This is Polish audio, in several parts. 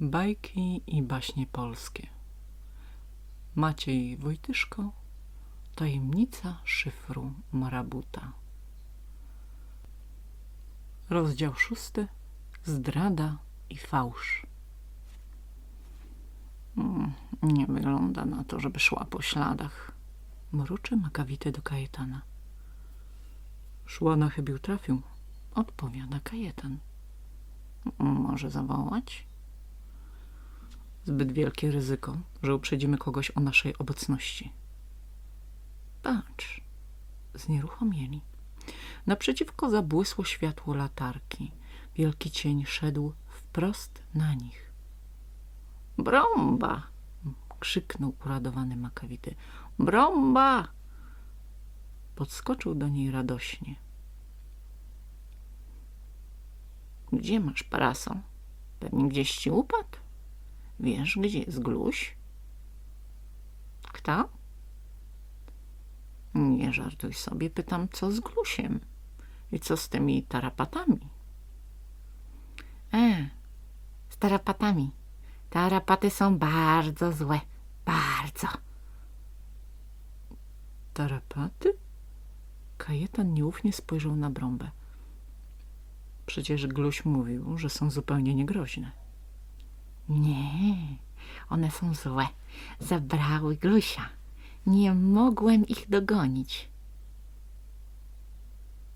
Bajki i baśnie polskie. Maciej Wojtyszko. Tajemnica szyfru Marabuta. Rozdział szósty. Zdrada i fałsz. Mm, nie wygląda na to, żeby szła po śladach. Mruczy makawity do Kajetana. Szła na chybił trafił. Odpowiada Kajetan. Może zawołać? Zbyt wielkie ryzyko, że uprzedzimy kogoś o naszej obecności. Patrz, znieruchomieli. Naprzeciwko zabłysło światło latarki. Wielki cień szedł wprost na nich. Bromba! krzyknął uradowany makawity. Bromba! Podskoczył do niej radośnie. Gdzie masz parasol? Pewnie gdzieś ci upadł? Wiesz, gdzie jest Gluś? Kto? Nie żartuj sobie, pytam, co z Glusiem? I co z tymi tarapatami? E, z tarapatami. Tarapaty są bardzo złe. Bardzo. Tarapaty? Kajetan nieufnie spojrzał na brąbę. Przecież Gluś mówił, że są zupełnie niegroźne. Nie, one są złe. Zabrały Glusia. Nie mogłem ich dogonić.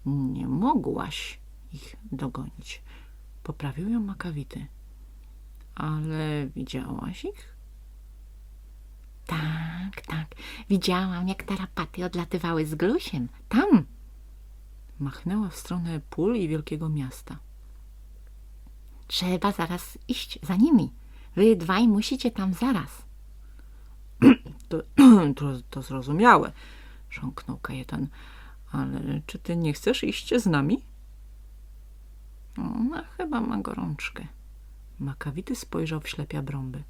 Nie mogłaś ich dogonić. Poprawił ją makawity. Ale widziałaś ich? Tak, tak. Widziałam, jak tarapaty odlatywały z Glusiem. Tam. Machnęła w stronę pól i wielkiego miasta. Trzeba zaraz iść za nimi. Wy dwaj musicie tam zaraz. To, to, to zrozumiałe, sząknął Kajetan. Ale czy ty nie chcesz iść z nami? Ona chyba ma gorączkę. Makawity spojrzał w ślepia brąby.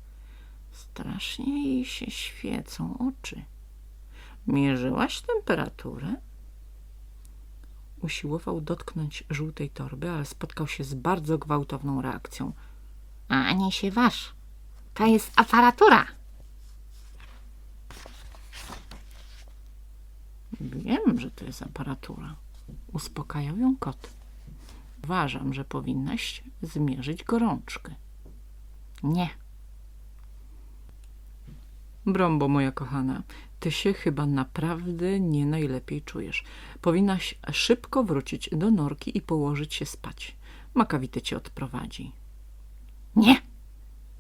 Strasznie jej się świecą oczy. Mierzyłaś temperaturę? Usiłował dotknąć żółtej torby, ale spotkał się z bardzo gwałtowną reakcją. A nie się waż. To jest aparatura. Wiem, że to jest aparatura. Uspokajał ją kot. Uważam, że powinnaś zmierzyć gorączkę. Nie. Brombo, moja kochana, ty się chyba naprawdę nie najlepiej czujesz. Powinnaś szybko wrócić do norki i położyć się spać. Makawity cię odprowadzi. Nie.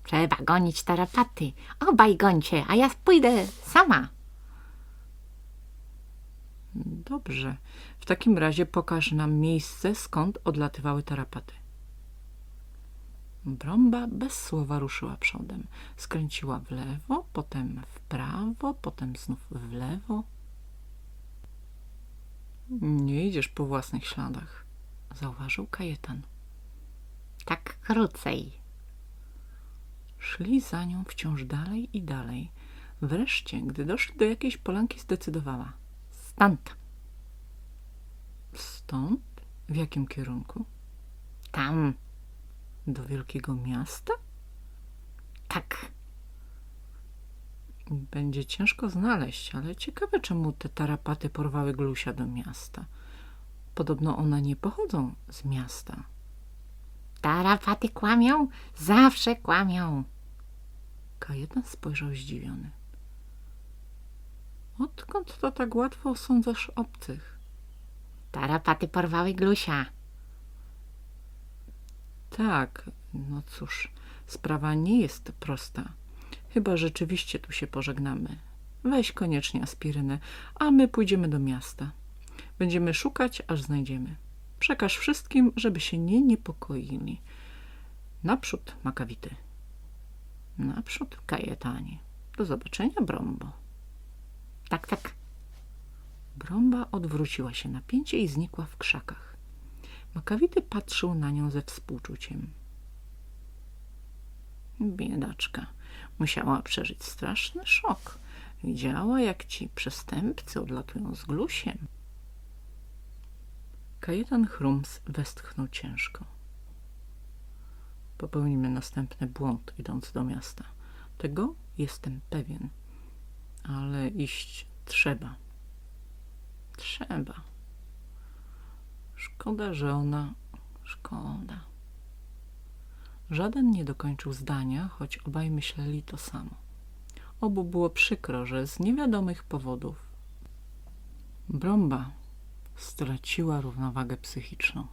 Trzeba gonić tarapaty. Obaj gońcie, a ja pójdę sama. Dobrze. W takim razie pokaż nam miejsce, skąd odlatywały tarapaty. Brąba bez słowa ruszyła przodem. Skręciła w lewo, potem w prawo, potem znów w lewo. Nie idziesz po własnych śladach, zauważył Kajetan. Tak krócej. Szli za nią wciąż dalej i dalej. Wreszcie, gdy doszli do jakiejś polanki, zdecydowała. Stąd. Stąd? W jakim kierunku? Tam. Do wielkiego miasta? Tak. Będzie ciężko znaleźć, ale ciekawe, czemu te tarapaty porwały Glusia do miasta. Podobno one nie pochodzą z miasta. Tarapaty kłamią? Zawsze kłamią. Kajetan spojrzał zdziwiony. Odkąd to tak łatwo osądzasz obcych? Tarapaty porwały Glusia. Tak, no cóż, sprawa nie jest prosta. Chyba rzeczywiście tu się pożegnamy. Weź koniecznie aspirynę, a my pójdziemy do miasta. Będziemy szukać, aż znajdziemy. Przekaż wszystkim, żeby się nie niepokoili. Naprzód, Makawity. Naprzód, Kajetanie. Do zobaczenia, Brombo. Tak, tak. Brąba odwróciła się na pięcie i znikła w krzakach. Makawity patrzył na nią ze współczuciem. Biedaczka. Musiała przeżyć straszny szok. Widziała, jak ci przestępcy odlatują z glusiem. Kajetan Chrums westchnął ciężko. Popełnimy następny błąd, idąc do miasta. Tego jestem pewien. Ale iść trzeba. Trzeba. Szkoda, że ona... Szkoda. Żaden nie dokończył zdania, choć obaj myśleli to samo. Obu było przykro, że z niewiadomych powodów Brąba straciła równowagę psychiczną.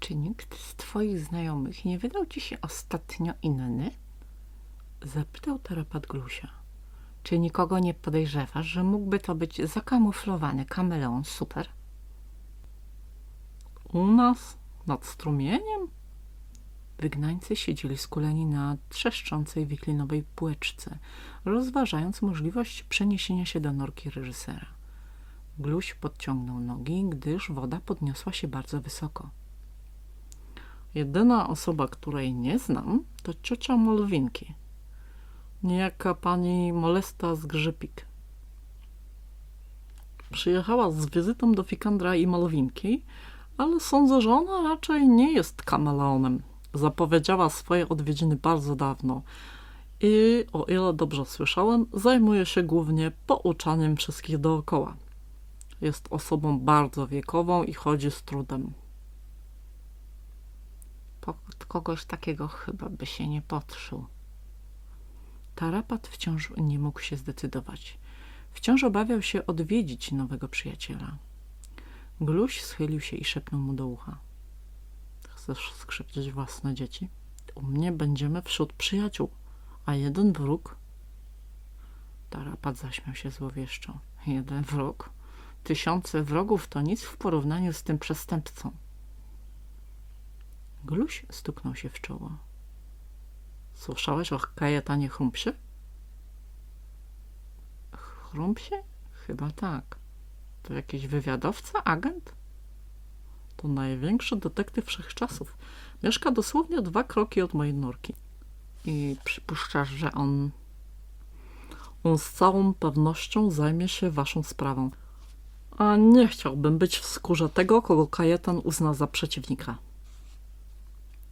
Czy nikt z twoich znajomych nie wydał ci się ostatnio inny? Zapytał tarapat Glusia. Czy nikogo nie podejrzewasz, że mógłby to być zakamuflowany kameleon super? U nas? Nad strumieniem? Wygnańcy siedzieli skuleni na trzeszczącej wiklinowej półeczce, rozważając możliwość przeniesienia się do norki reżysera. Gluś podciągnął nogi, gdyż woda podniosła się bardzo wysoko. Jedyna osoba, której nie znam, to ciocia Molwinki. Niejaka pani Molesta z Grzypik. Przyjechała z wizytą do Fikandra i Malwinki, ale sądzę, że ona raczej nie jest kameleonem. Zapowiedziała swoje odwiedziny bardzo dawno i, o ile dobrze słyszałem, zajmuje się głównie pouczaniem wszystkich dookoła. Jest osobą bardzo wiekową i chodzi z trudem. Pod kogoś takiego chyba by się nie podszył. Tarapat wciąż nie mógł się zdecydować. Wciąż obawiał się odwiedzić nowego przyjaciela. Gluś schylił się i szepnął mu do ucha. Chcesz skrzywdzić własne dzieci? U mnie będziemy wśród przyjaciół, a jeden wróg... Tarapat zaśmiał się złowieszczo. Jeden wróg? Tysiące wrogów to nic w porównaniu z tym przestępcą. Gluś stuknął się w czoło. Słyszałeś o Kajetanie Chrumpsie? Chrumpsie? Chyba tak. To jakiś wywiadowca, agent? To największy detektyw wszechczasów. Mieszka dosłownie dwa kroki od mojej norki. I przypuszczasz, że on... On z całą pewnością zajmie się waszą sprawą. A nie chciałbym być w skórze tego, kogo Kajetan uzna za przeciwnika.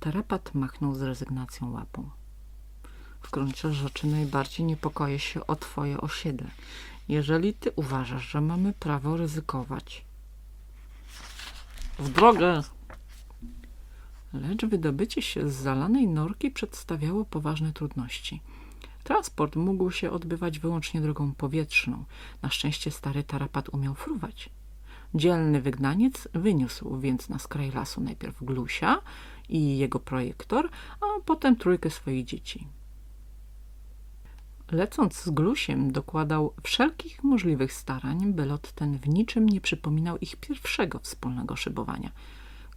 Tarapat machnął z rezygnacją łapą. W gruncie rzeczy najbardziej niepokoję się o twoje osiedle. Jeżeli ty uważasz, że mamy prawo ryzykować. W drogę! Lecz wydobycie się z zalanej norki przedstawiało poważne trudności. Transport mógł się odbywać wyłącznie drogą powietrzną. Na szczęście stary tarapat umiał fruwać. Dzielny wygnaniec wyniósł więc na skraj lasu najpierw Glusia i jego projektor, a potem trójkę swoich dzieci. Lecąc z Glusiem dokładał wszelkich możliwych starań, by lot ten w niczym nie przypominał ich pierwszego wspólnego szybowania.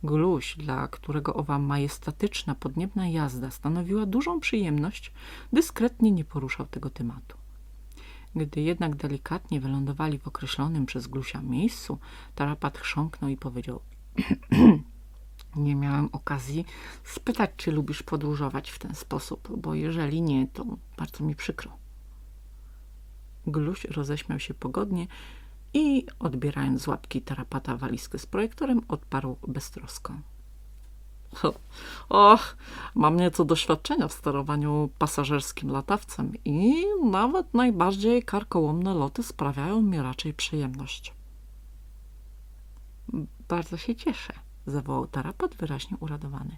Gluś, dla którego owa majestatyczna, podniebna jazda stanowiła dużą przyjemność, dyskretnie nie poruszał tego tematu. Gdy jednak delikatnie wylądowali w określonym przez Glusia miejscu, tarapat chrząknął i powiedział Nie miałem okazji spytać, czy lubisz podróżować w ten sposób, bo jeżeli nie, to bardzo mi przykro. Gluś roześmiał się pogodnie i odbierając z łapki tarapata walizkę z projektorem, odparł beztroską. Och, mam nieco doświadczenia w sterowaniu pasażerskim latawcem i nawet najbardziej karkołomne loty sprawiają mi raczej przyjemność. Bardzo się cieszę, zawołał tarapat wyraźnie uradowany.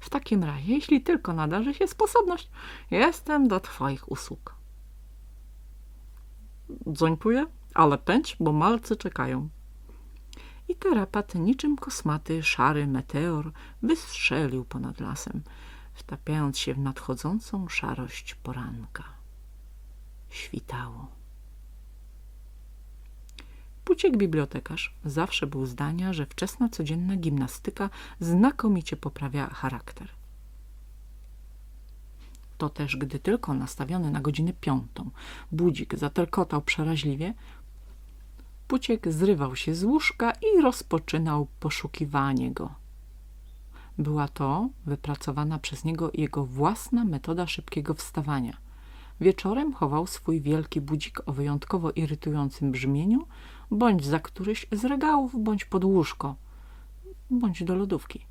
W takim razie, jeśli tylko nadarzy się sposobność, jestem do twoich usług. Dziękuję, ale pędź, bo malcy czekają. I tarapat niczym kosmaty, szary meteor wystrzelił ponad lasem, wtapiając się w nadchodzącą szarość poranka. Świtało. Puciek bibliotekarz zawsze był zdania, że wczesna codzienna gimnastyka znakomicie poprawia charakter. To też, gdy tylko nastawiony na godzinę piątą budzik zaterkotał przeraźliwie, Puciek zrywał się z łóżka i rozpoczynał poszukiwanie go. Była to wypracowana przez niego jego własna metoda szybkiego wstawania. Wieczorem chował swój wielki budzik o wyjątkowo irytującym brzmieniu, bądź za któryś z regałów, bądź pod łóżko, bądź do lodówki.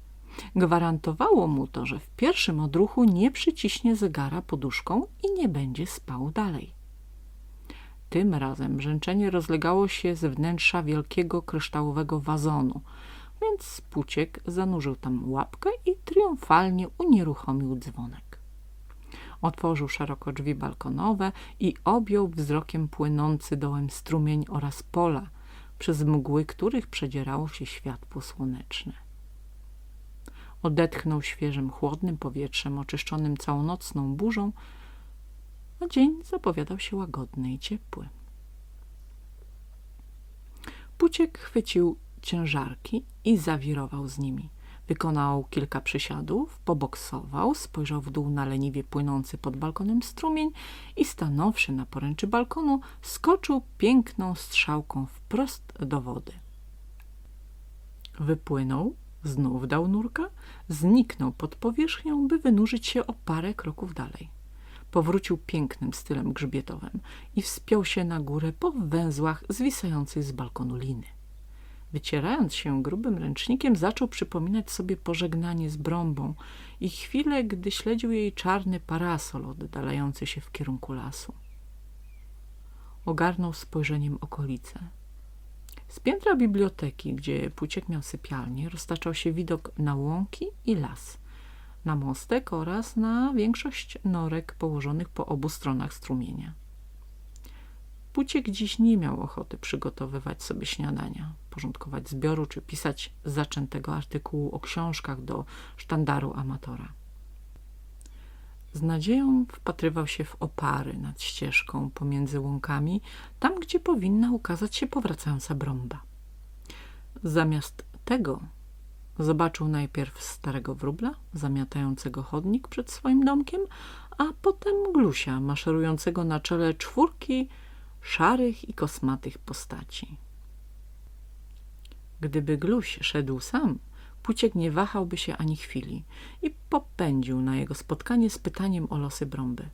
Gwarantowało mu to, że w pierwszym odruchu nie przyciśnie zegara poduszką i nie będzie spał dalej. Tym razem brzęczenie rozlegało się z wnętrza wielkiego kryształowego wazonu, więc Puciek zanurzył tam łapkę i triumfalnie unieruchomił dzwonek. Otworzył szeroko drzwi balkonowe i objął wzrokiem płynący dołem strumień oraz pola, przez mgły których przedzierało się światło słoneczne. Odetchnął świeżym, chłodnym powietrzem oczyszczonym całonocną burzą, a dzień zapowiadał się łagodny i ciepły. Puciek chwycił ciężarki i zawirował z nimi. Wykonał kilka przysiadów, poboksował, spojrzał w dół na leniwie płynący pod balkonem strumień i stanowszy na poręczy balkonu, skoczył piękną strzałką wprost do wody. Wypłynął, znów dał nurka, zniknął pod powierzchnią, by wynurzyć się o parę kroków dalej. Powrócił pięknym stylem grzbietowym i wspiął się na górę po węzłach zwisających z balkonu liny. Wycierając się grubym ręcznikiem, zaczął przypominać sobie pożegnanie z brąbą i chwilę, gdy śledził jej czarny parasol oddalający się w kierunku lasu. Ogarnął spojrzeniem okolice. Z piętra biblioteki, gdzie Puciek miał sypialnię, roztaczał się widok na łąki i las, na mostek oraz na większość norek położonych po obu stronach strumienia. Puciek dziś nie miał ochoty przygotowywać sobie śniadania, porządkować zbioru czy pisać zaczętego artykułu o książkach do sztandaru amatora. Z nadzieją wpatrywał się w opary nad ścieżką pomiędzy łąkami, tam gdzie powinna ukazać się powracająca brąba. Zamiast tego zobaczył najpierw starego wróbla zamiatającego chodnik przed swoim domkiem, a potem glusia maszerującego na czele czwórki szarych i kosmatych postaci. Gdyby Gluś szedł sam, Puciek nie wahałby się ani chwili i popędził na jego spotkanie z pytaniem o losy brąby.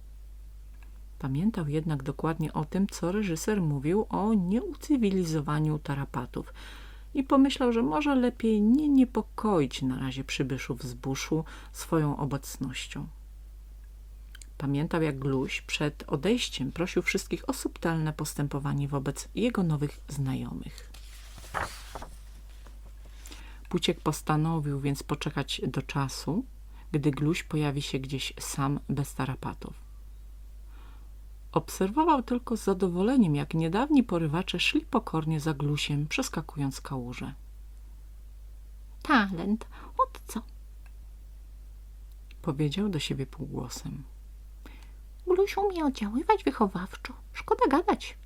Pamiętał jednak dokładnie o tym, co reżyser mówił o nieucywilizowaniu tarapatów i pomyślał, że może lepiej nie niepokoić na razie przybyszów z buszu swoją obecnością. Pamiętał, jak Gluś przed odejściem prosił wszystkich o subtelne postępowanie wobec jego nowych znajomych. Puciek postanowił więc poczekać do czasu, gdy Gluś pojawi się gdzieś sam bez tarapatów. Obserwował tylko z zadowoleniem, jak niedawni porywacze szli pokornie za Glusiem, przeskakując kałuże. Talent, od co? Powiedział do siebie półgłosem. Gluś umie oddziaływać wychowawczo. Szkoda gadać.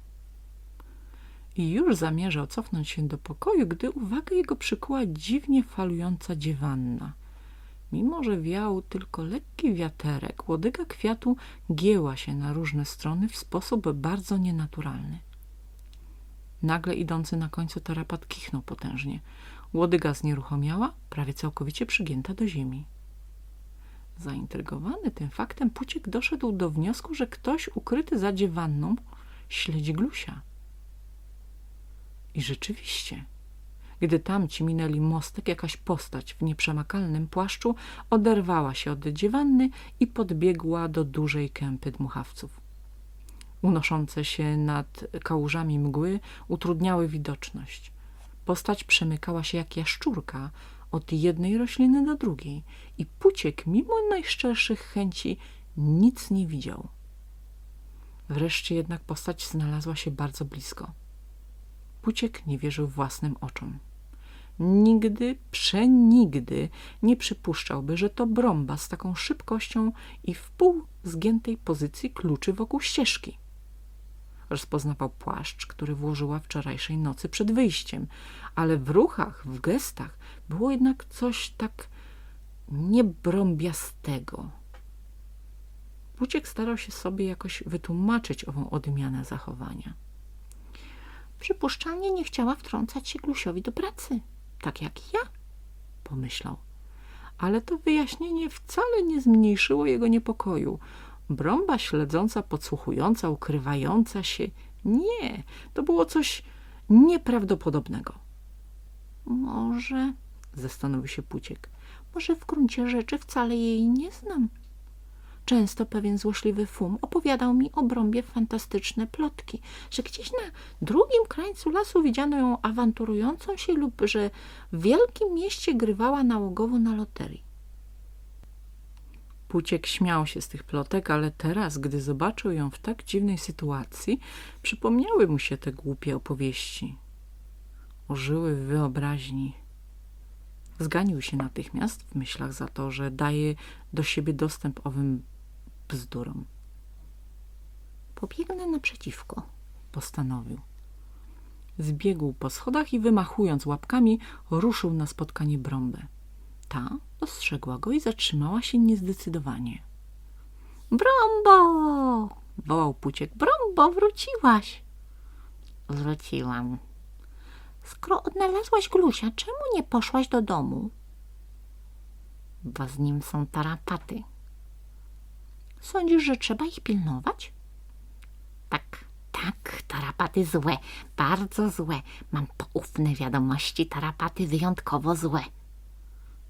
I już zamierzał cofnąć się do pokoju, gdy uwagę jego przykuła dziwnie falująca dziewanna. Mimo, że wiał tylko lekki wiaterek, łodyga kwiatu gięła się na różne strony w sposób bardzo nienaturalny. Nagle idący na końcu tarapat kichnął potężnie. Łodyga znieruchomiała, prawie całkowicie przygięta do ziemi. Zaintrygowany tym faktem, Puciek doszedł do wniosku, że ktoś ukryty za dziewanną śledzi Glusia. I rzeczywiście, gdy tamci minęli mostek, jakaś postać w nieprzemakalnym płaszczu oderwała się od dziewanny i podbiegła do dużej kępy dmuchawców. Unoszące się nad kałużami mgły utrudniały widoczność. Postać przemykała się jak jaszczurka, od jednej rośliny do drugiej i Puciek, mimo najszczerszych chęci, nic nie widział. Wreszcie jednak postać znalazła się bardzo blisko. Puciek nie wierzył własnym oczom. Nigdy, przenigdy nie przypuszczałby, że to brąba z taką szybkością i w pół zgiętej pozycji kluczy wokół ścieżki. Rozpoznawał płaszcz, który włożyła wczorajszej nocy przed wyjściem, ale w ruchach, w gestach było jednak coś tak niebrąbiastego. Puciek starał się sobie jakoś wytłumaczyć ową odmianę zachowania. Przypuszczalnie nie chciała wtrącać się Glusiowi do pracy, tak jak ja, pomyślał. Ale to wyjaśnienie wcale nie zmniejszyło jego niepokoju. Brąba śledząca, podsłuchująca, ukrywająca się. Nie, to było coś nieprawdopodobnego. Może, zastanowił się Puciek, Może w gruncie rzeczy wcale jej nie znam. Często pewien złośliwy fum opowiadał mi o Brąbie fantastyczne plotki, że gdzieś na drugim krańcu lasu widziano ją awanturującą się lub że w wielkim mieście grywała nałogowo na loterii. Puciek śmiał się z tych plotek, ale teraz, gdy zobaczył ją w tak dziwnej sytuacji, przypomniały mu się te głupie opowieści. Ożyły w wyobraźni. Zganił się natychmiast w myślach za to, że daje do siebie dostęp owym bzdurom. Pobiegnę naprzeciwko. Postanowił. Zbiegł po schodach i wymachując łapkami, ruszył na spotkanie Brąbę. Ta dostrzegła go i zatrzymała się niezdecydowanie. Brąbo! Wołał Puciek. Brąbo, wróciłaś. Wróciłam. Skoro odnalazłaś Glusia, czemu nie poszłaś do domu? Bo z nim są tarapaty. Sądzisz, że trzeba ich pilnować? Tak, tak, tarapaty złe, bardzo złe. Mam poufne wiadomości, tarapaty wyjątkowo złe.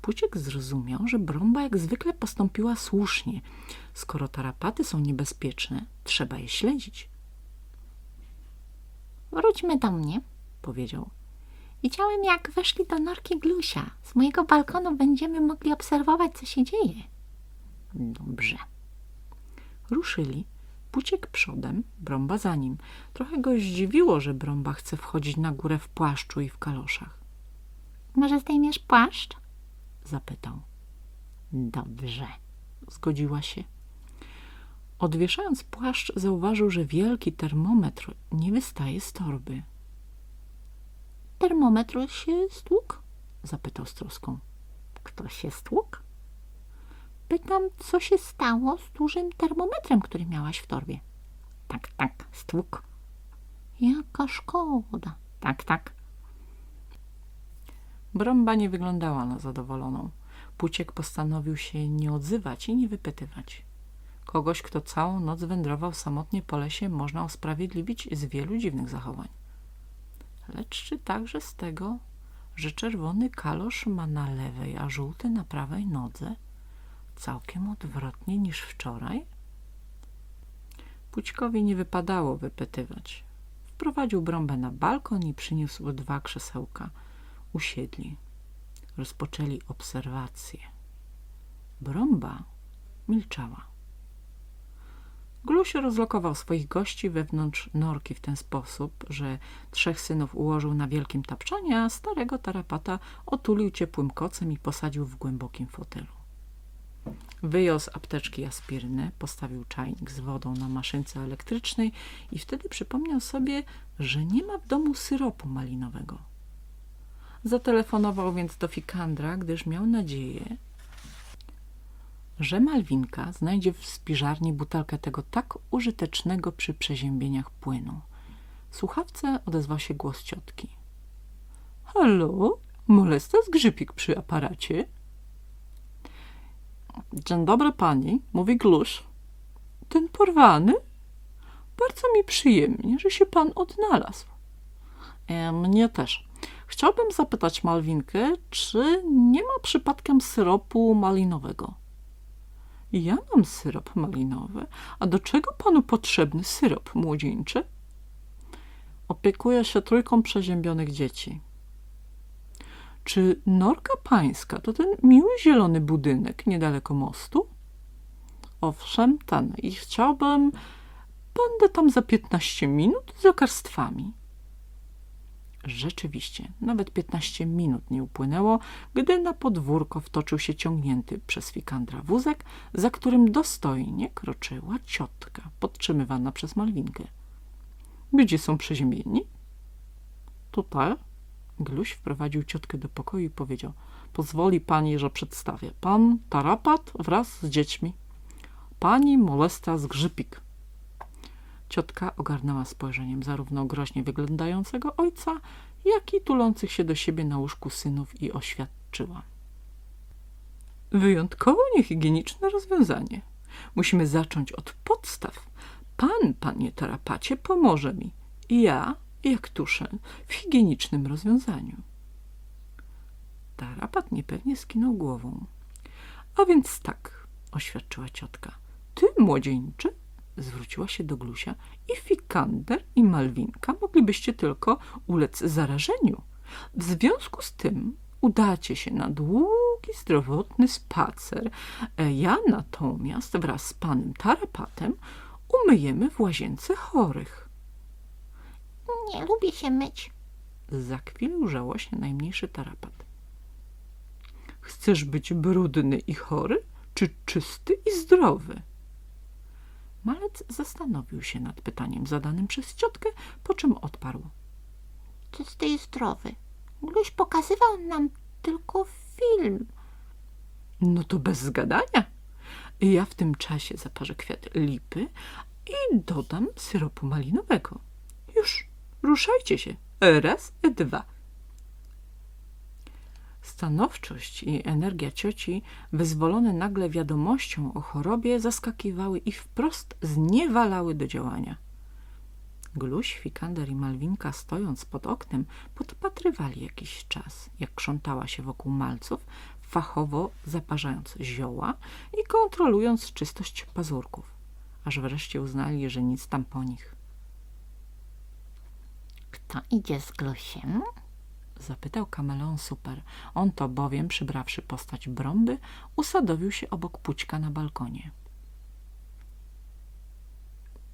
Puciek zrozumiał, że Brąba jak zwykle postąpiła słusznie. Skoro tarapaty są niebezpieczne, trzeba je śledzić, Wróćmy do mnie, powiedział. Widziałem, jak weszli do norki Glusia. Z mojego balkonu będziemy mogli obserwować, co się dzieje. Dobrze. Ruszyli. Puciek przodem, Brąba za nim. Trochę go zdziwiło, że Brąba chce wchodzić na górę w płaszczu i w kaloszach. Może zdejmiesz płaszcz? Zapytał. Dobrze. Zgodziła się. Odwieszając płaszcz, zauważył, że wielki termometr nie wystaje z torby. Termometr się stłukł? Zapytał z troską. Kto się stłukł? Pytam, co się stało z dużym termometrem, który miałaś w torbie. Tak, tak, stłuk. Jaka szkoda. Tak, tak. Brąba nie wyglądała na zadowoloną. Puciek postanowił się nie odzywać i nie wypytywać. Kogoś, kto całą noc wędrował samotnie po lesie, można usprawiedliwić z wielu dziwnych zachowań. Lecz czy także z tego, że czerwony kalosz ma na lewej, a żółty na prawej nodze? Całkiem odwrotnie niż wczoraj? Pućkowi nie wypadało wypytywać. Wprowadził brąbę na balkon i przyniósł dwa krzesełka. Usiedli. Rozpoczęli obserwacje. Brąba milczała. Gluś rozlokował swoich gości wewnątrz norki w ten sposób, że trzech synów ułożył na wielkim tapczanie, a starego tarapata otulił ciepłym kocem i posadził w głębokim fotelu. Wyjął z apteczki aspirynę, postawił czajnik z wodą na maszynce elektrycznej i wtedy przypomniał sobie, że nie ma w domu syropu malinowego. Zatelefonował więc do Fikandra, gdyż miał nadzieję, że Malwinka znajdzie w spiżarni butelkę tego tak użytecznego przy przeziębieniach płynu. W słuchawce odezwał się głos ciotki. Halo, molesta zgrzypik przy aparacie? Dzień dobry pani, mówi Glusz. Ten porwany? Bardzo mi przyjemnie, że się pan odnalazł. E, mnie też. Chciałbym zapytać Malwinkę, czy nie ma przypadkiem syropu malinowego? Ja mam syrop malinowy. A do czego panu potrzebny syrop młodzieńczy? Opiekuję się trójką przeziębionych dzieci. Czy Norka Pańska to ten miły zielony budynek niedaleko mostu? Owszem, ten. I chciałbym... Będę tam za 15 minut z lekarstwami. Rzeczywiście, nawet 15 minut nie upłynęło, gdy na podwórko wtoczył się ciągnięty przez Fikandra wózek, za którym dostojnie kroczyła ciotka, podtrzymywana przez Malwinkę. Gdzie są przeziębieni? Tutaj. Gluś wprowadził ciotkę do pokoju i powiedział Pozwoli pani, że przedstawię. Pan Tarapat wraz z dziećmi. Pani Molesta Zgrzypik. Ciotka ogarnęła spojrzeniem zarówno groźnie wyglądającego ojca, jak i tulących się do siebie na łóżku synów i oświadczyła. Wyjątkowo niehigieniczne rozwiązanie. Musimy zacząć od podstaw. Pan, panie tarapacie, pomoże mi. Ja, jak tuszę, w higienicznym rozwiązaniu. Tarapat niepewnie skinął głową. A więc tak, oświadczyła ciotka. Ty, młodzieńcze, zwróciła się do Glusia, i Fikander, i Malwinka moglibyście tylko ulec zarażeniu. W związku z tym udacie się na długi, zdrowotny spacer. E, Ja natomiast wraz z panem Tarapatem umyjemy w łazience chorych. Nie lubię się myć. Zakwilił żałośnie najmniejszy tarapat. Chcesz być brudny i chory, czy czysty i zdrowy? Malec zastanowił się nad pytaniem zadanym przez ciotkę, po czym odparł. Czysty i zdrowy. Gluś pokazywał nam tylko film. No to bez zgadania. Ja w tym czasie zaparzę kwiat lipy i dodam syropu malinowego. Już, ruszajcie się. Raz, dwa. Stanowczość i energia cioci, wyzwolone nagle wiadomością o chorobie, zaskakiwały i wprost zniewalały do działania. Gluś, Fikander i Malwinka, stojąc pod oknem, podpatrywali jakiś czas, jak krzątała się wokół malców, fachowo zaparzając zioła i kontrolując czystość pazurków, aż wreszcie uznali, że nic tam po nich. Kto idzie z Glusiem? Zapytał kameleon super. On to bowiem, przybrawszy postać brąby, usadowił się obok pućka na balkonie.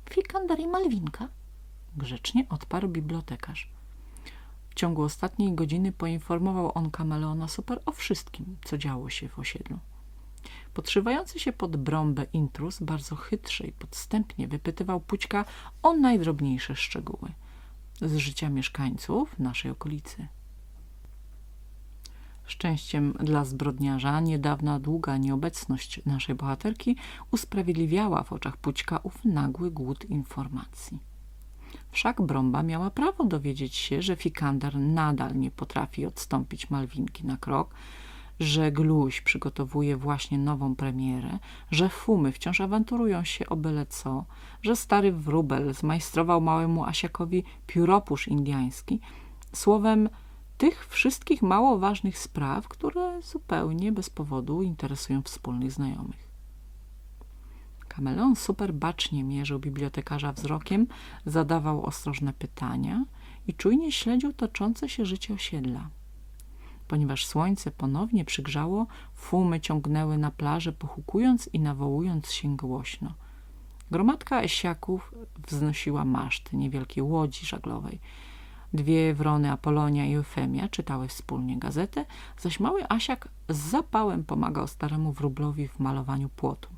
Fikander i Malwinka. Grzecznie odparł bibliotekarz. W ciągu ostatniej godziny poinformował on kameleona super o wszystkim, co działo się w osiedlu. Podszywający się pod brąbę intruz bardzo chytrze i podstępnie wypytywał Pućka o najdrobniejsze szczegóły z życia mieszkańców naszej okolicy. Szczęściem dla zbrodniarza niedawna długa nieobecność naszej bohaterki usprawiedliwiała w oczach Pućka ów nagły głód informacji. Wszak Brąba miała prawo dowiedzieć się, że Fikander nadal nie potrafi odstąpić Malwinki na krok, że Gluś przygotowuje właśnie nową premierę, że Fumy wciąż awanturują się o byle co, że stary wróbel zmajstrował małemu Asiakowi pióropusz indyjski. Słowem, tych wszystkich mało ważnych spraw, które zupełnie bez powodu interesują wspólnych znajomych. Kameleon super bacznie mierzył bibliotekarza wzrokiem, zadawał ostrożne pytania i czujnie śledził toczące się życie osiedla. Ponieważ słońce ponownie przygrzało, fumy ciągnęły na plażę, pochukując i nawołując się głośno. Gromadka esiaków wznosiła maszty niewielkiej łodzi żaglowej. Dwie wrony Apolonia i Eufemia czytały wspólnie gazetę, zaś mały Asiak z zapałem pomagał staremu wróblowi w malowaniu płotu.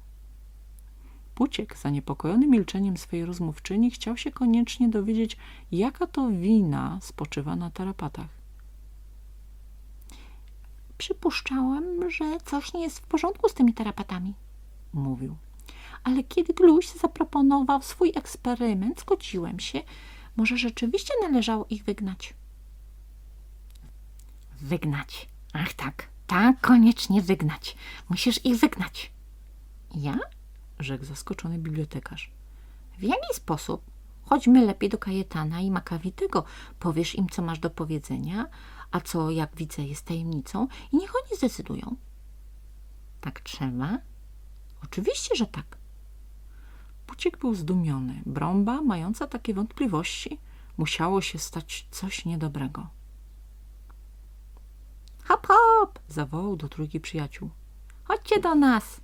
Puciek, zaniepokojony milczeniem swej rozmówczyni, chciał się koniecznie dowiedzieć, jaka to wina spoczywa na tarapatach. Przypuszczałem, że coś nie jest w porządku z tymi tarapatami. Mówił. Ale kiedy Gluś zaproponował swój eksperyment, zgodziłem się. Może rzeczywiście należało ich wygnać. Wygnać. Ach tak, tak, koniecznie wygnać. Musisz ich wygnać. Ja? Rzekł zaskoczony bibliotekarz. W jaki sposób? Chodźmy lepiej do Kajetana i Makawitego. Powiesz im, co masz do powiedzenia, a co, jak widzę, jest tajemnicą i niech oni zdecydują. Tak trzeba? Oczywiście, że tak. Puciek był zdumiony. Brąba, mająca takie wątpliwości, musiało się stać coś niedobrego. Hop, hop! Zawołał do trójki przyjaciół. Chodźcie do nas!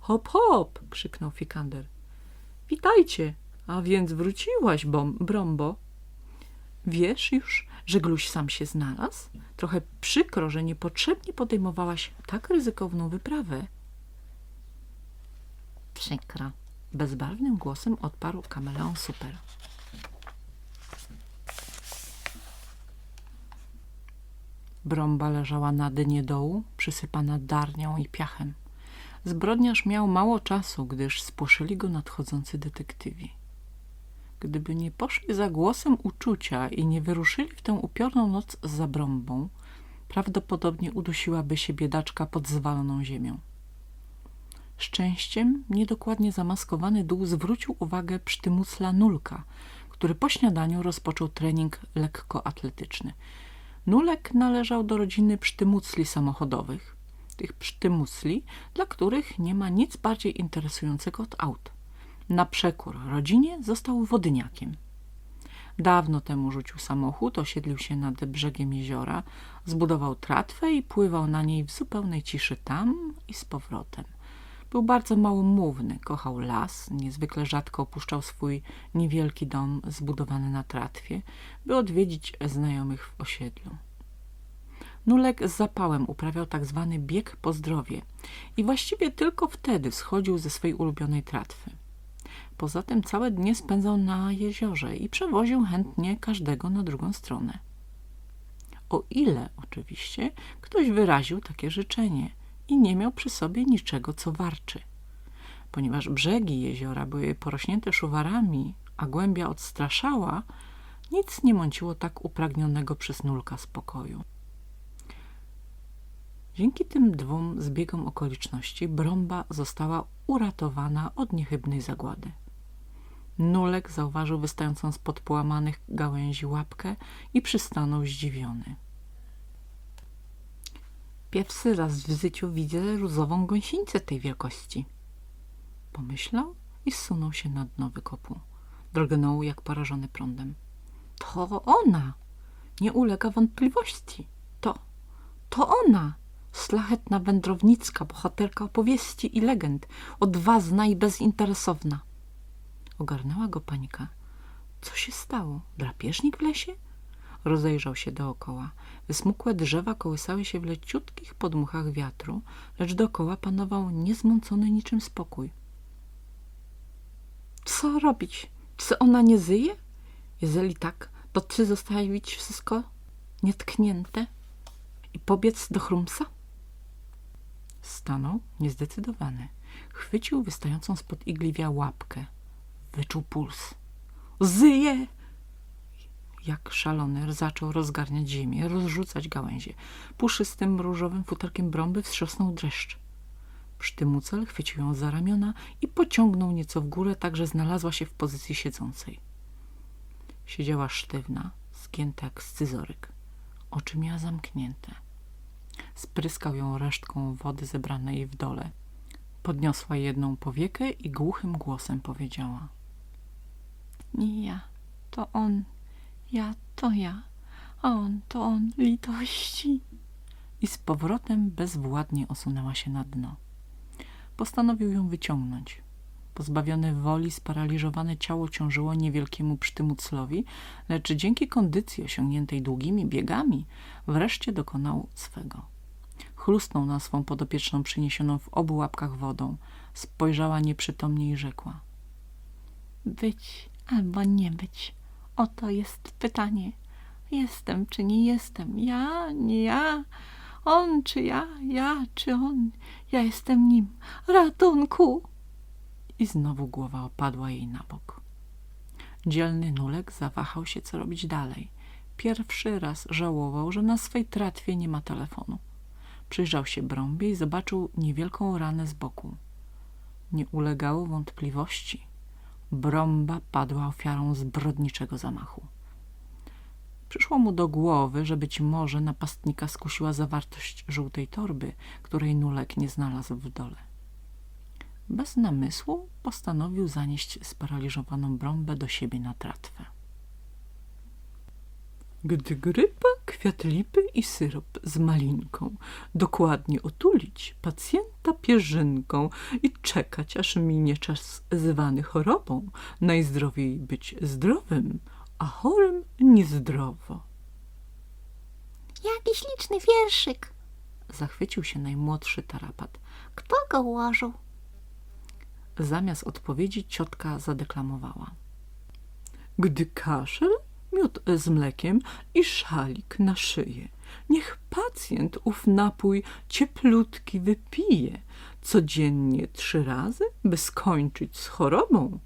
Hop, hop! krzyknął Fikander. Witajcie, a więc wróciłaś, bom, Brąbo. Wiesz już, że Gluś sam się znalazł? Trochę przykro, że niepotrzebnie podejmowałaś tak ryzykowną wyprawę. Przykro. Bezbarwnym głosem odparł kameleon super. Brąba leżała na dynie dołu, przysypana darnią i piachem. Zbrodniarz miał mało czasu, gdyż spłoszyli go nadchodzący detektywi. Gdyby nie poszli za głosem uczucia i nie wyruszyli w tę upiorną noc za brąbą, prawdopodobnie udusiłaby się biedaczka pod zwaloną ziemią. Szczęściem niedokładnie zamaskowany dół zwrócił uwagę psztymucla Nulka, który po śniadaniu rozpoczął trening lekkoatletyczny. Nulek należał do rodziny psztymucli samochodowych. Tych psztymucli, dla których nie ma nic bardziej interesującego od aut. Na przekór rodzinie został wodniakiem. Dawno temu rzucił samochód, osiedlił się nad brzegiem jeziora, zbudował tratwę i pływał na niej w zupełnej ciszy tam i z powrotem. Był bardzo małomówny, kochał las, niezwykle rzadko opuszczał swój niewielki dom zbudowany na tratwie, by odwiedzić znajomych w osiedlu. Nulek z zapałem uprawiał tak zwany bieg po zdrowie i właściwie tylko wtedy schodził ze swojej ulubionej tratwy. Poza tym całe dnie spędzał na jeziorze i przewoził chętnie każdego na drugą stronę. O ile oczywiście ktoś wyraził takie życzenie i nie miał przy sobie niczego, co warczy. Ponieważ brzegi jeziora były porośnięte szuwarami, a głębia odstraszała, nic nie mąciło tak upragnionego przez nulka spokoju. Dzięki tym dwóm zbiegom okoliczności Brąba została uratowana od niechybnej zagłady. Nulek zauważył wystającą spod połamanych gałęzi łapkę i przystanął zdziwiony. Pierwszy raz w życiu widzę rózową gąsienicę tej wielkości. Pomyślał i zsunął się na dno wykopu. Drgnął jak porażony prądem. To ona! Nie ulega wątpliwości. To, to ona! Szlachetna wędrownicka, bohaterka opowieści i legend, odważna i bezinteresowna. Ogarnęła go panika. Co się stało? Drapieżnik w lesie? Rozejrzał się dookoła. Wysmukłe drzewa kołysały się w leciutkich podmuchach wiatru, lecz dookoła panował niezmącony niczym spokój. Co robić? Czy ona nie zyje? Jeżeli tak, to czy zostawić wszystko nietknięte i pobiec do Chrumsa? Stanął niezdecydowany. Chwycił wystającą spod igliwia łapkę. Wyczuł puls. Zyje! Jak szalony zaczął rozgarniać ziemię, rozrzucać gałęzie. Puszystym różowym futerkiem brąby wstrząsnął dreszcz. Psztymucel chwycił ją za ramiona i pociągnął nieco w górę, tak że znalazła się w pozycji siedzącej. Siedziała sztywna, zgięta jak scyzoryk. Oczy miała zamknięte. Spryskał ją resztką wody zebranej w dole. Podniosła jedną powiekę i głuchym głosem powiedziała. Nie ja, to on. Ja to ja, a on to on. Litości. I z powrotem bezwładnie osunęła się na dno. Postanowił ją wyciągnąć. Pozbawione woli, sparaliżowane ciało ciążyło niewielkiemu psztymuclowi, lecz dzięki kondycji osiągniętej długimi biegami wreszcie dokonał swego. Chrusnął na swą podopieczną przyniesioną w obu łapkach wodą. Spojrzała nieprzytomnie i rzekła. Być albo nie być. Oto jest pytanie. Jestem czy nie jestem? Ja, nie ja? On czy ja? Ja czy on? Ja jestem nim. Ratunku! I znowu głowa opadła jej na bok. Dzielny nulek zawahał się, co robić dalej. Pierwszy raz żałował, że na swej tratwie nie ma telefonu. Przyjrzał się brąbie i zobaczył niewielką ranę z boku. Nie ulegało wątpliwości. Brąba padła ofiarą zbrodniczego zamachu. Przyszło mu do głowy, że być może napastnika skusiła zawartość żółtej torby, której nulek nie znalazł w dole. Bez namysłu postanowił zanieść sparaliżowaną brąbę do siebie na tratwę. Gdy grypa, kwiat lipy i syrop z malinką, dokładnie otulić pacjenta pierzynką i czekać, aż minie czas zwany chorobą, najzdrowiej być zdrowym, a chorym niezdrowo. Jaki śliczny wierszyk. Zachwycił się najmłodszy tarapat. Kto go ułożył? Zamiast odpowiedzi ciotka zadeklamowała. Gdy kaszel, miód z mlekiem i szalik na szyję. Niech pacjent ów napój cieplutki wypije, codziennie trzy razy, by skończyć z chorobą.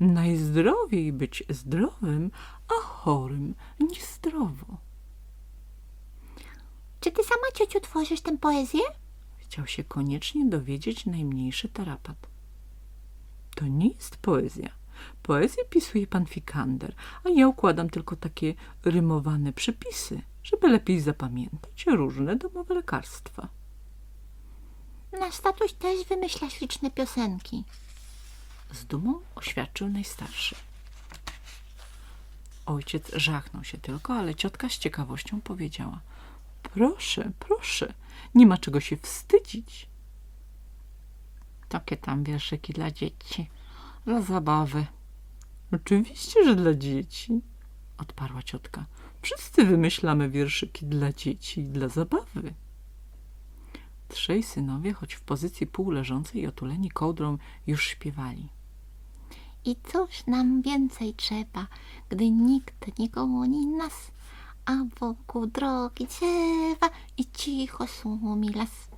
Najzdrowiej być zdrowym, a chorym niezdrowo. Czy ty sama, ciociu, tworzysz tę poezję? Chciał się koniecznie dowiedzieć najmniejszy tarapat. To nie jest poezja. Poezję pisuje pan Fikander, a ja układam tylko takie rymowane przypisy, żeby lepiej zapamiętać różne domowe lekarstwa. Nasz tatuś też wymyśla śliczne piosenki. Z dumą oświadczył najstarszy. Ojciec żachnął się tylko, ale ciotka z ciekawością powiedziała Proszę, proszę, nie ma czego się wstydzić. Takie tam wierszyki dla dzieci. Dla zabawy. Oczywiście, że dla dzieci, odparła ciotka. Wszyscy wymyślamy wierszyki dla dzieci i dla zabawy. Trzej synowie, choć w pozycji półleżącej i otuleni kołdrą, już śpiewali. I cóż nam więcej trzeba, gdy nikt nie goni nas, a wokół drogi drzewa i cicho szumi las.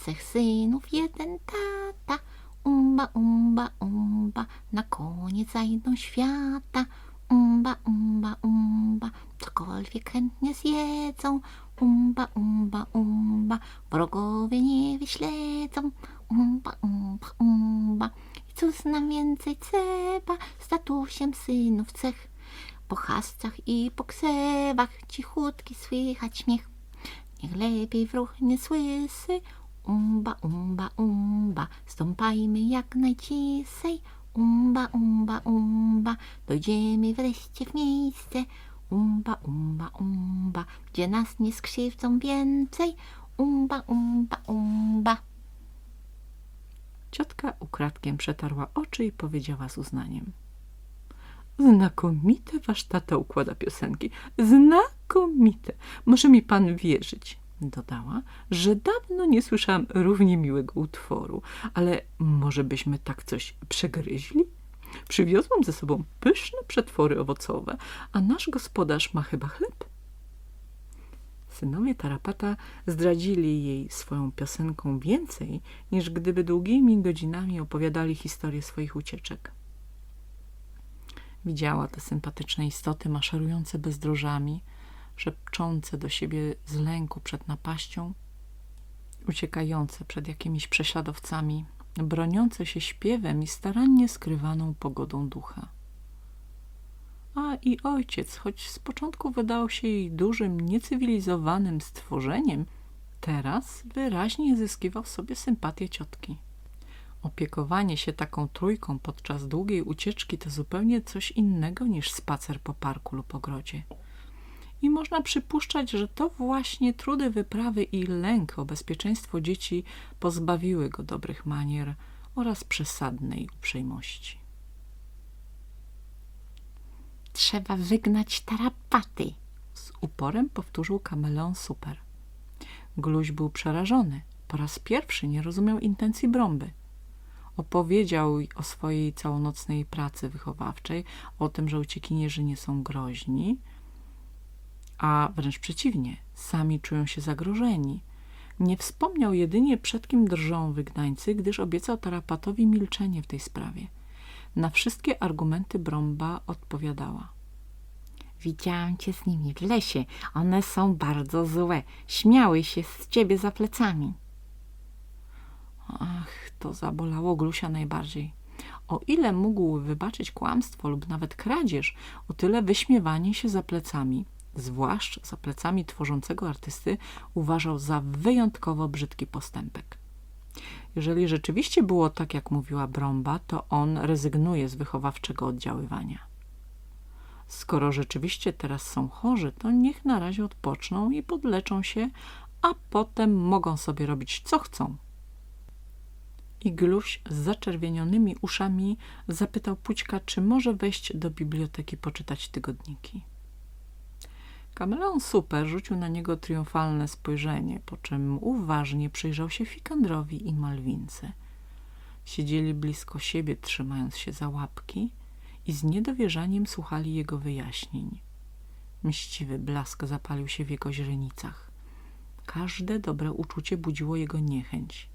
Trzech synów jeden tata, umba, umba, umba, na koniec zajdą świata. Umba, umba, umba, cokolwiek chętnie zjedzą. Umba, umba, umba, wrogowie nie wyśledzą. Umba, umba, umba, i cóż nam więcej trzeba, statusiem synów cech. Po chaszczach i po krzewach cichutki słychać śmiech. Niech lepiej wróg nie słysy. Umba, umba, umba, stąpajmy jak najcisej. Umba, umba, umba, dojdziemy wreszcie w miejsce. Umba, umba, umba, gdzie nas nie skrzywdzą więcej. Umba, umba, umba. Ciotka ukradkiem przetarła oczy i powiedziała z uznaniem. Znakomite wasz tata układa piosenki. Znakomite. Może mi pan wierzyć, dodała, że dawno nie słyszałam równie miłego utworu. Ale może byśmy tak coś przegryźli? Przywiozłam ze sobą pyszne przetwory owocowe, a nasz gospodarz ma chyba chleb. Synowie Tarapata zdradzili jej swoją piosenką więcej, niż gdyby długimi godzinami opowiadali historię swoich ucieczek. Widziała te sympatyczne istoty maszerujące bezdrożami, szepczące do siebie z lęku przed napaścią, uciekające przed jakimiś prześladowcami, broniące się śpiewem i starannie skrywaną pogodą ducha. A i ojciec, choć z początku wydał się jej dużym, niecywilizowanym stworzeniem, teraz wyraźnie zyskiwał sobie sympatię ciotki. Opiekowanie się taką trójką podczas długiej ucieczki to zupełnie coś innego niż spacer po parku lub ogrodzie. I można przypuszczać, że to właśnie trudy wyprawy i lęk o bezpieczeństwo dzieci pozbawiły go dobrych manier oraz przesadnej uprzejmości. Trzeba wygnać tarapaty. Z uporem powtórzył kameleon super. Gluś był przerażony. Po raz pierwszy nie rozumiał intencji brąby. Opowiedział o swojej całonocnej pracy wychowawczej, o tym, że uciekinierzy nie są groźni, a wręcz przeciwnie, sami czują się zagrożeni. Nie wspomniał jedynie przed kim drżą wygnańcy, gdyż obiecał Tarapatowi milczenie w tej sprawie. Na wszystkie argumenty Brąba odpowiadała. Widziałam cię z nimi w lesie. One są bardzo złe. Śmiały się z ciebie za plecami. Ach, to zabolało Glusia najbardziej. O ile mógł wybaczyć kłamstwo lub nawet kradzież, o tyle wyśmiewanie się za plecami, zwłaszcza za plecami tworzącego artysty, uważał za wyjątkowo brzydki postępek. Jeżeli rzeczywiście było tak, jak mówiła Brąba, to on rezygnuje z wychowawczego oddziaływania. Skoro rzeczywiście teraz są chorzy, to niech na razie odpoczną i podleczą się, a potem mogą sobie robić co chcą. I z zaczerwienionymi uszami zapytał Pućka, czy może wejść do biblioteki poczytać tygodniki. Kameleon Super rzucił na niego triumfalne spojrzenie, po czym uważnie przyjrzał się Fikandrowi i Malwince. Siedzieli blisko siebie, trzymając się za łapki i z niedowierzaniem słuchali jego wyjaśnień. Mściwy blask zapalił się w jego źrenicach. Każde dobre uczucie budziło jego niechęć.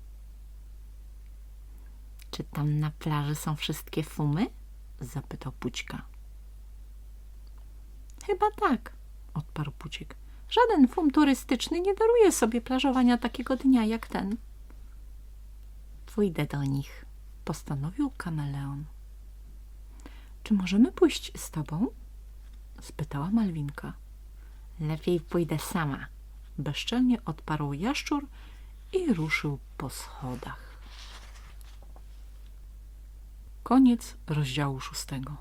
Czy tam na plaży są wszystkie fumy? Zapytał Pućka. Chyba tak, Odparł Puciek. Żaden fum turystyczny nie daruje sobie plażowania takiego dnia jak ten. Pójdę do nich. Postanowił kameleon. Czy możemy pójść z tobą? Spytała Malwinka. Lepiej pójdę sama. Bezczelnie odparł jaszczur i ruszył po schodach. Koniec rozdziału szóstego.